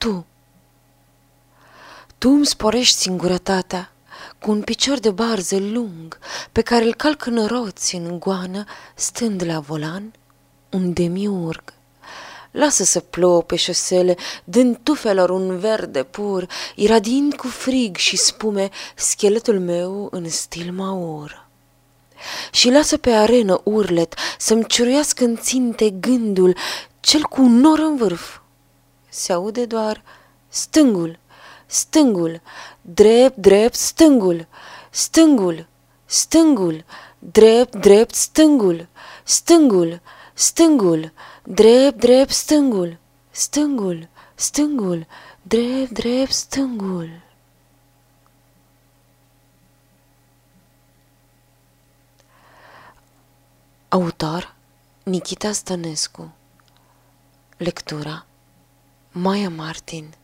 tu. Tu îmi sporești singurătatea cu un picior de barză lung pe care îl calc în roți în goană, stând la volan, un demiurg. Lasă să plouă pe șosele, dând tufelor un verde pur, iradiind cu frig și spume scheletul meu în stil maur. Și lasă pe arenă urlet să-mi ciuruiască în ținte gândul, cel cu un nor în vârf. Se aude doar stângul, stângul, drept, drept, stângul, stângul, stângul, drept, drept, stângul, stângul, stângul, drept, drept, stângul, stângul, stângul, drept, drept, stângul. Autor Nikita Stănescu Lectura Maia Martin